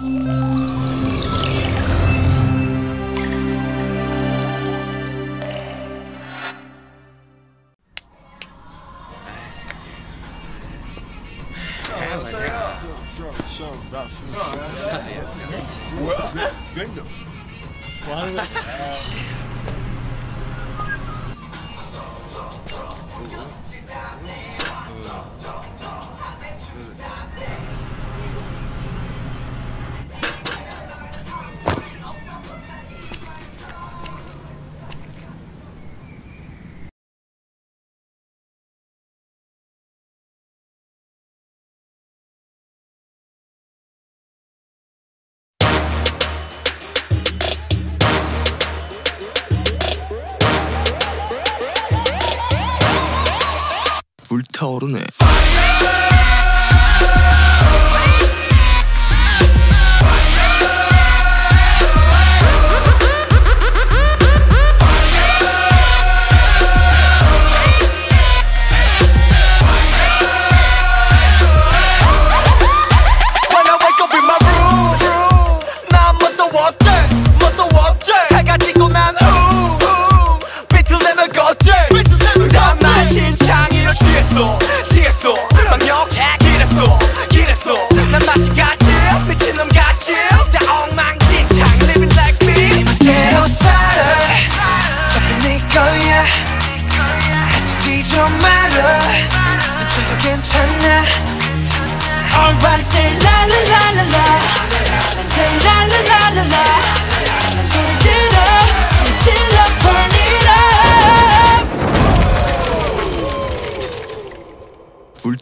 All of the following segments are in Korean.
Well, bingo. Why would... 倒るね。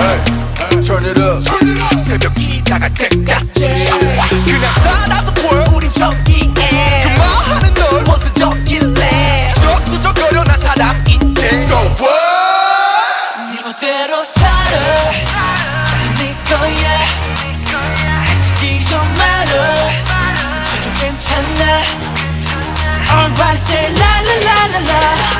hey, Turn it up. 새벽 기다가 때까지. 그냥 살아도 돼. 우리 저기. 괜찮아 괜찮아 Everybody say la la la la la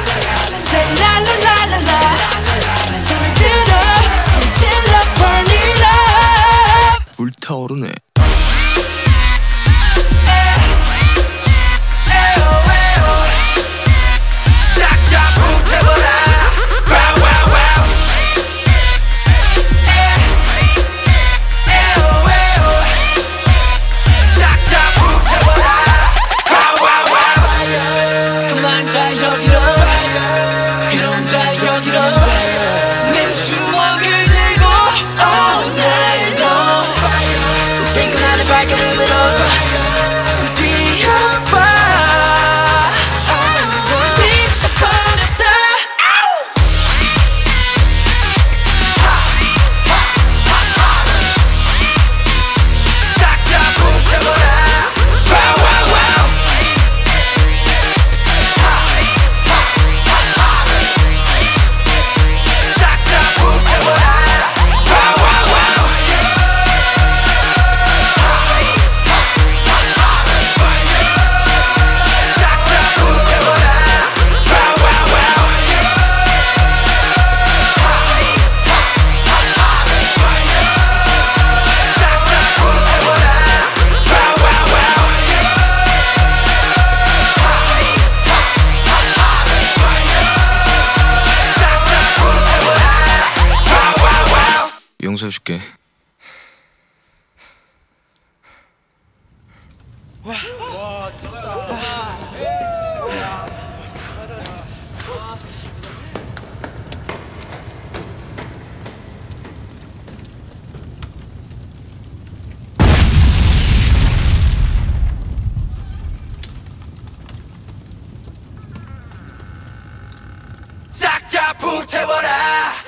용서해줄게. 와, 와, 싹다 불태워라